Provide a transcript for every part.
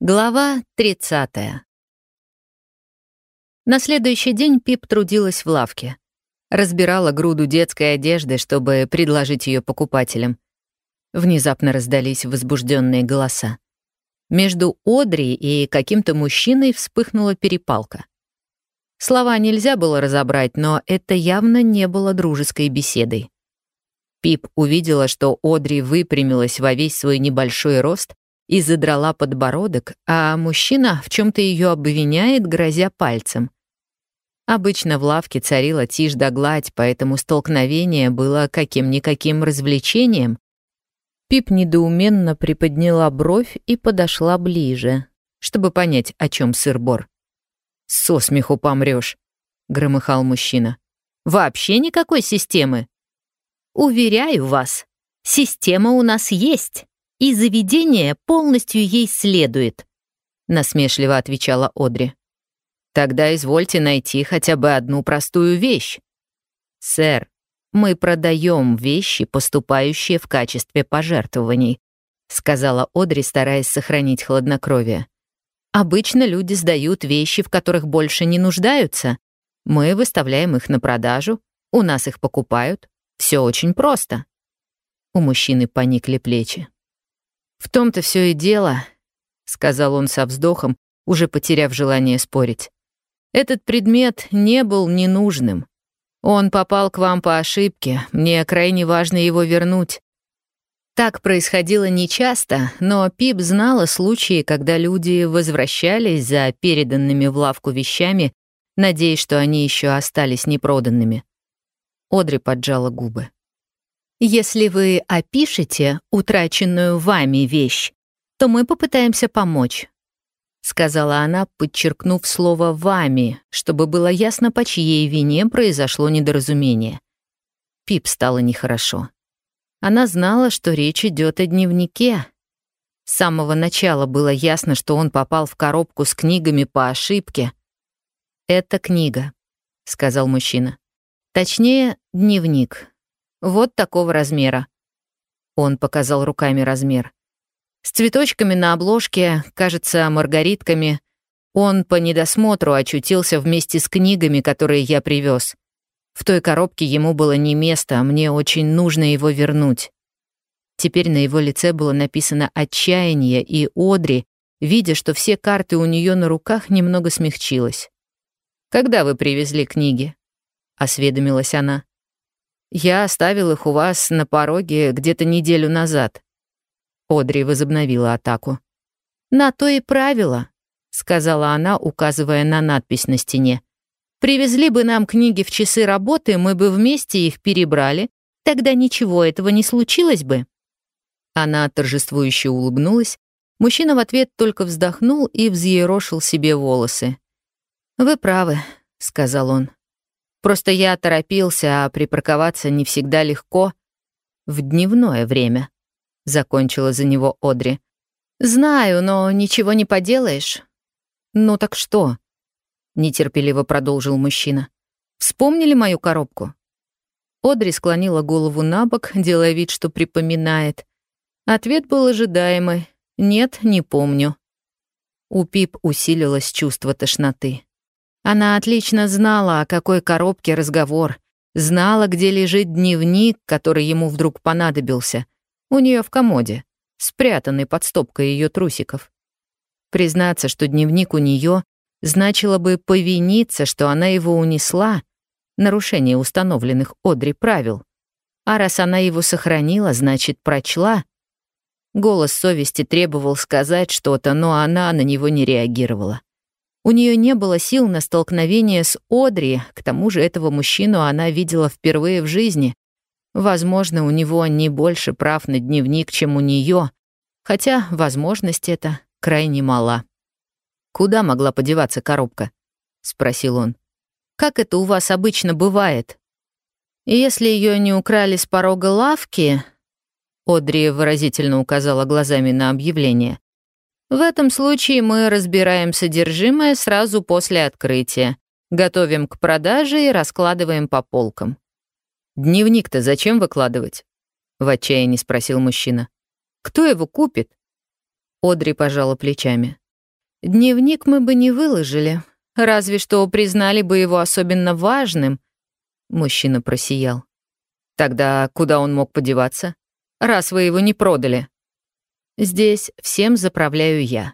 Глава 30. На следующий день Пип трудилась в лавке. Разбирала груду детской одежды, чтобы предложить ее покупателям. Внезапно раздались возбужденные голоса. Между Одри и каким-то мужчиной вспыхнула перепалка. Слова нельзя было разобрать, но это явно не было дружеской беседой. Пип увидела, что Одри выпрямилась во весь свой небольшой рост и задрала подбородок, а мужчина в чем то ее обвиняет, грозя пальцем. Обычно в лавке царила тишь да гладь, поэтому столкновение было каким-никаким развлечением. Пип недоуменно приподняла бровь и подошла ближе, чтобы понять, о чем сыр-бор. «Со смеху помрёшь», — громыхал мужчина. «Вообще никакой системы?» «Уверяю вас, система у нас есть», и заведение полностью ей следует», — насмешливо отвечала Одри. «Тогда извольте найти хотя бы одну простую вещь». «Сэр, мы продаем вещи, поступающие в качестве пожертвований», — сказала Одри, стараясь сохранить хладнокровие. «Обычно люди сдают вещи, в которых больше не нуждаются. Мы выставляем их на продажу, у нас их покупают. Все очень просто». У мужчины поникли плечи. «В том-то все и дело», — сказал он со вздохом, уже потеряв желание спорить. «Этот предмет не был ненужным. Он попал к вам по ошибке, мне крайне важно его вернуть». Так происходило нечасто, но Пип знала случаи, когда люди возвращались за переданными в лавку вещами, надеясь, что они еще остались непроданными. Одри поджала губы. Если вы опишете утраченную вами вещь, то мы попытаемся помочь», — сказала она, подчеркнув слово «вами», чтобы было ясно, по чьей вине произошло недоразумение. Пип стало нехорошо. Она знала, что речь идет о дневнике. С самого начала было ясно, что он попал в коробку с книгами по ошибке. «Это книга», — сказал мужчина. «Точнее, дневник, вот такого размера. Он показал руками размер. С цветочками на обложке, кажется, маргаритками. Он по недосмотру очутился вместе с книгами, которые я привез. В той коробке ему было не место, а мне очень нужно его вернуть. Теперь на его лице было написано «отчаяние», и Одри, видя, что все карты у нее на руках, немного смягчилась. «Когда вы привезли книги?» — осведомилась она. Я оставил их у вас на пороге где-то неделю назад». Одри возобновила атаку. «На то и правило», — сказала она, указывая на надпись на стене. «Привезли бы нам книги в часы работы, мы бы вместе их перебрали, тогда ничего этого не случилось бы». Она торжествующе улыбнулась. Мужчина в ответ только вздохнул и взъерошил себе волосы. «Вы правы», — сказал он. Просто я торопился, а припарковаться не всегда легко. В дневное время. Закончила за него Одри. «Знаю, но ничего не поделаешь». «Ну так что?» Нетерпеливо продолжил мужчина. «Вспомнили мою коробку?» Одри склонила голову на бок, делая вид, что припоминает. Ответ был ожидаемый. «Нет, не помню». У Пип усилилось чувство тошноты. Она отлично знала, о какой коробке разговор, знала, где лежит дневник, который ему вдруг понадобился. У нее в комоде, спрятанный под стопкой ее трусиков. Признаться, что дневник у нее, значило бы повиниться, что она его унесла, нарушение установленных Одри правил. А раз она его сохранила, значит, прочла. Голос совести требовал сказать что-то, но она на него не реагировала. У нее не было сил на столкновение с Одри, к тому же этого мужчину она видела впервые в жизни. Возможно, у него не больше прав на дневник, чем у нее, хотя возможность эта крайне мала. «Куда могла подеваться коробка?» — спросил он. «Как это у вас обычно бывает?» «Если ее не украли с порога лавки...» Одри выразительно указала глазами на объявление. В этом случае мы разбираем содержимое сразу после открытия, готовим к продаже и раскладываем по полкам. «Дневник-то зачем выкладывать?» — в отчаянии спросил мужчина. «Кто его купит?» Одри пожала плечами. Дневник мы бы не выложили, разве что признали бы его особенно важным. Мужчина просиял. Тогда куда он мог подеваться, раз вы его не продали? Здесь всем заправляю я.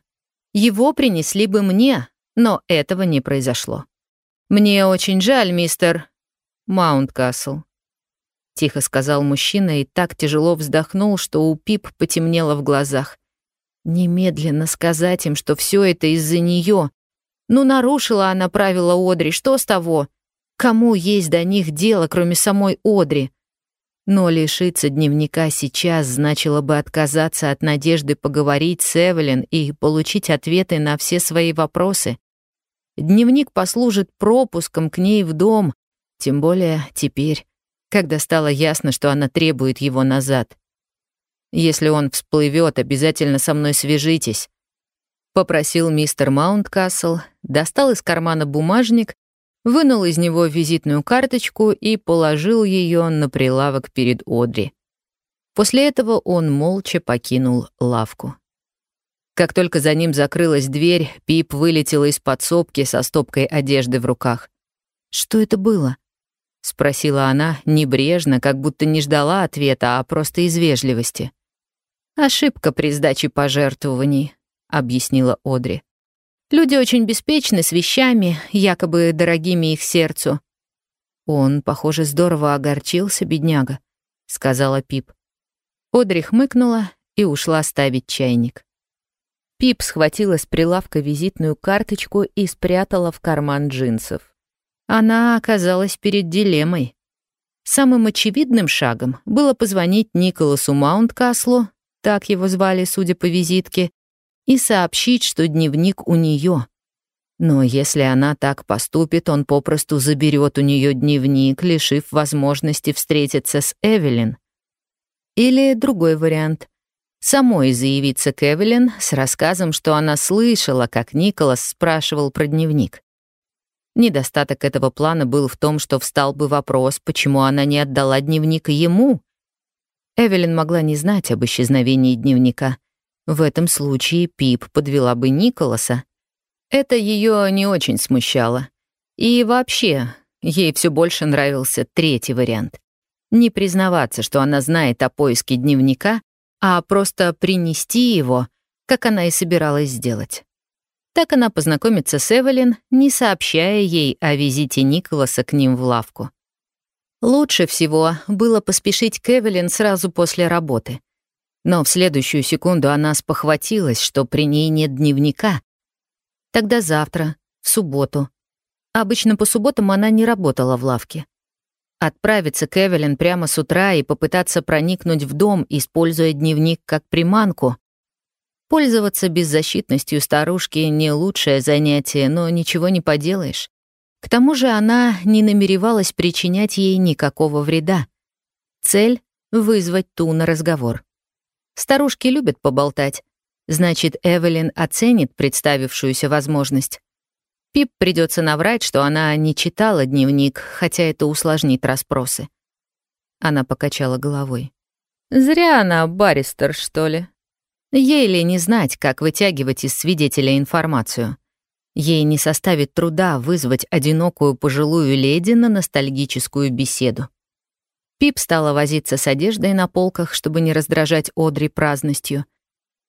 Его принесли бы мне, но этого не произошло. Мне очень жаль, мистер Маунткасл. Тихо сказал мужчина и так тяжело вздохнул, что у Пип потемнело в глазах. Немедленно сказать им, что все это из-за нее. Ну, нарушила она правила Одри, что с того? Кому есть до них дело, кроме самой Одри? Но лишиться дневника сейчас значило бы отказаться от надежды поговорить с Эвелин и получить ответы на все свои вопросы. Дневник послужит пропуском к ней в дом, тем более теперь, когда стало ясно, что она требует его назад. Если он всплывет, обязательно со мной свяжитесь. Попросил мистер Маунткасл, достал из кармана бумажник, вынул из него визитную карточку и положил ее на прилавок перед Одри. После этого он молча покинул лавку. Как только за ним закрылась дверь, Пип вылетела из подсобки со стопкой одежды в руках. «Что это было?» — спросила она небрежно, как будто не ждала ответа, а просто из вежливости. «Ошибка при сдаче пожертвований», — объяснила Одри. «Люди очень беспечны с вещами, якобы дорогими их сердцу». «Он, похоже, здорово огорчился, бедняга», — сказала Пип. Одри хмыкнула и ушла ставить чайник. Пип схватила с прилавка визитную карточку и спрятала в карман джинсов. Она оказалась перед дилеммой. Самым очевидным шагом было позвонить Николасу Маунткаслу так его звали, судя по визитке, и сообщить, что дневник у нее. Но если она так поступит, он попросту заберет у нее дневник, лишив возможности встретиться с Эвелин. Или другой вариант — самой заявиться к Эвелин с рассказом, что она слышала, как Николас спрашивал про дневник. Недостаток этого плана был в том, что встал бы вопрос, почему она не отдала дневник ему, Эвелин могла не знать об исчезновении дневника. В этом случае Пип подвела бы Николаса. Это ее не очень смущало. И вообще, ей все больше нравился третий вариант. Не признаваться, что она знает о поиске дневника, а просто принести его, как она и собиралась сделать. Так она познакомится с Эвелин, не сообщая ей о визите Николаса к ним в лавку. Лучше всего было поспешить к Эвелин сразу после работы. Но в следующую секунду она спохватилась, что при ней нет дневника. Тогда завтра, в субботу. Обычно по субботам она не работала в лавке. Отправиться к Эвелин прямо с утра и попытаться проникнуть в дом, используя дневник как приманку. Пользоваться беззащитностью старушки — не лучшее занятие, но ничего не поделаешь. К тому же она не намеревалась причинять ей никакого вреда. Цель — вызвать ту на разговор. Старушки любят поболтать. Значит, Эвелин оценит представившуюся возможность. Пип придется наврать, что она не читала дневник, хотя это усложнит расспросы. Она покачала головой. «Зря она баристер, что ли? Ей ли не знать, как вытягивать из свидетеля информацию?» Ей не составит труда вызвать одинокую пожилую леди на ностальгическую беседу. Пип стала возиться с одеждой на полках, чтобы не раздражать Одри праздностью.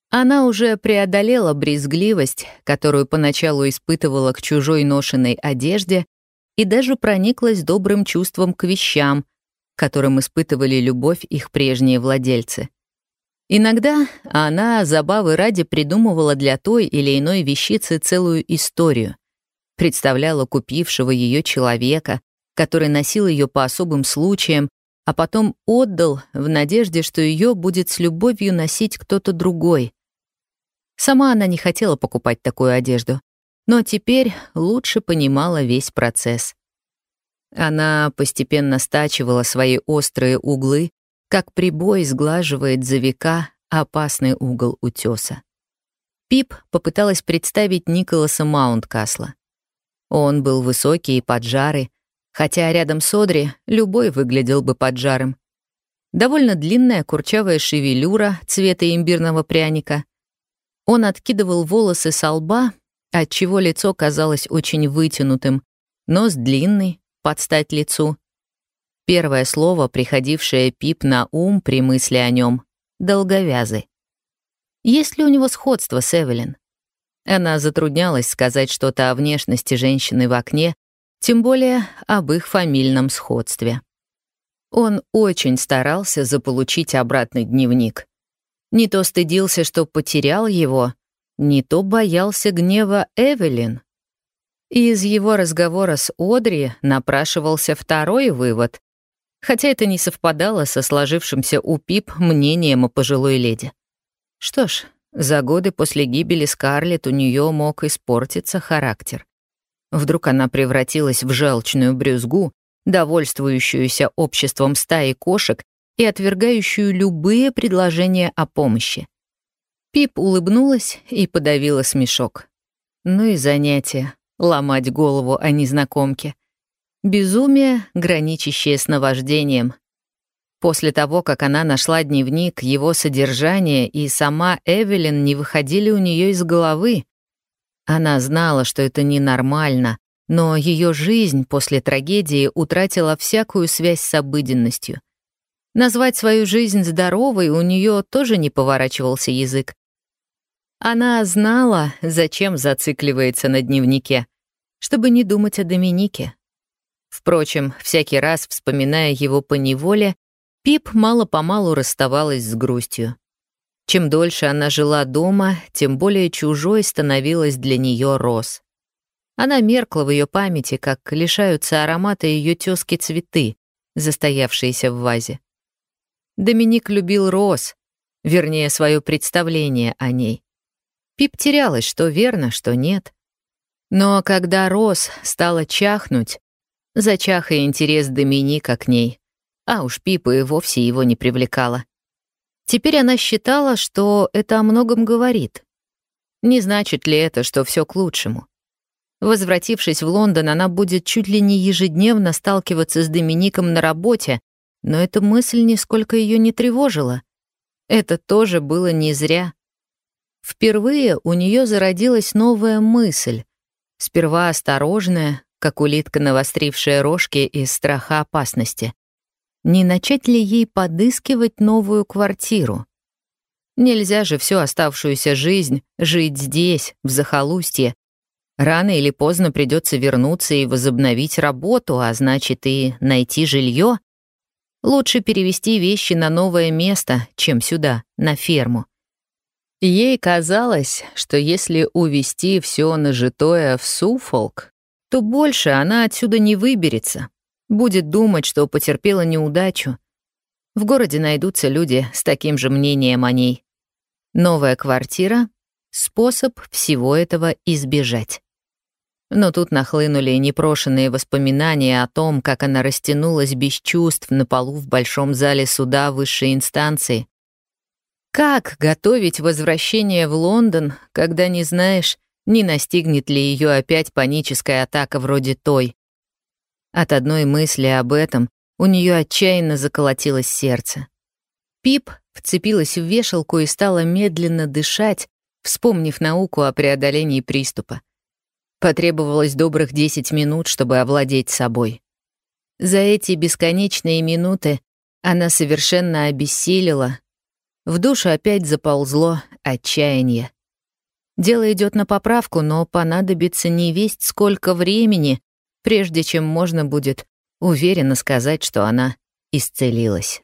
Она уже преодолела брезгливость, которую поначалу испытывала к чужой ношенной одежде, и даже прониклась добрым чувством к вещам, которым испытывали любовь их прежние владельцы. Иногда она забавы ради придумывала для той или иной вещицы целую историю. Представляла купившего ее человека, который носил ее по особым случаям, а потом отдал в надежде, что ее будет с любовью носить кто-то другой. Сама она не хотела покупать такую одежду, но теперь лучше понимала весь процесс. Она постепенно стачивала свои острые углы, как прибой сглаживает за века опасный угол утеса. Пип попыталась представить Николаса Маунткасла. Он был высокий и поджарый, хотя рядом с Одри любой выглядел бы поджарым. Довольно длинная курчавая шевелюра цвета имбирного пряника. Он откидывал волосы со лба отчего лицо казалось очень вытянутым, нос длинный, под стать лицу. Первое слово, приходившее Пип на ум при мысли о нем — долговязый. Есть ли у него сходство с Эвелин? Она затруднялась сказать что-то о внешности женщины в окне, тем более об их фамильном сходстве. Он очень старался заполучить обратный дневник. Не то стыдился, что потерял его, не то боялся гнева Эвелин. И из его разговора с Одри напрашивался второй вывод, хотя это не совпадало со сложившимся у Пип мнением о пожилой леди. Что ж, за годы после гибели Скарлетт у нее мог испортиться характер. Вдруг она превратилась в желчную брюзгу, довольствующуюся обществом стаи кошек и отвергающую любые предложения о помощи. Пип улыбнулась и подавила смешок. Ну и занятие — ломать голову о незнакомке. Безумие, граничащее с наваждением. После того, как она нашла дневник, его содержание и сама Эвелин не выходили у нее из головы. Она знала, что это ненормально, но ее жизнь после трагедии утратила всякую связь с обыденностью. Назвать свою жизнь здоровой у нее тоже не поворачивался язык. Она знала, зачем зацикливается на дневнике, чтобы не думать о Доминике. Впрочем, всякий раз, вспоминая его по неволе, Пип мало-помалу расставалась с грустью. Чем дольше она жила дома, тем более чужой становилась для нее Рос. Она меркла в ее памяти, как лишаются аромата ее тёзки цветы, застоявшиеся в вазе. Доминик любил Рос, вернее, свое представление о ней. Пип терялась, что верно, что нет. Но когда Рос стала чахнуть, зачах и интерес Доминика к ней — а уж Пипа и вовсе его не привлекала. Теперь она считала, что это о многом говорит. Не значит ли это, что все к лучшему? Возвратившись в Лондон, она будет чуть ли не ежедневно сталкиваться с Домиником на работе, но эта мысль нисколько ее не тревожила. Это тоже было не зря. Впервые у нее зародилась новая мысль, сперва осторожная, как улитка, навострившая рожки из страха опасности. Не начать ли ей подыскивать новую квартиру? Нельзя же всю оставшуюся жизнь жить здесь, в захолустье. Рано или поздно придется вернуться и возобновить работу, а значит и найти жилье. Лучше перевести вещи на новое место, чем сюда, на ферму. Ей казалось, что если увезти все нажитое в Суфолк, то больше она отсюда не выберется, Будет думать, что потерпела неудачу. В городе найдутся люди с таким же мнением о ней. Новая квартира — способ всего этого избежать. Но тут нахлынули непрошенные воспоминания о том, как она растянулась без чувств на полу в большом зале суда высшей инстанции. Как готовить возвращение в Лондон, когда не знаешь, не настигнет ли ее опять паническая атака вроде той? От одной мысли об этом у нее отчаянно заколотилось сердце. Пип вцепилась в вешалку и стала медленно дышать, вспомнив науку о преодолении приступа. Потребовалось добрых 10 минут, чтобы овладеть собой. За эти бесконечные минуты она совершенно обессилила. В душу опять заползло отчаяние. Дело идет на поправку, но понадобится не весть сколько времени, прежде чем можно будет уверенно сказать, что она исцелилась.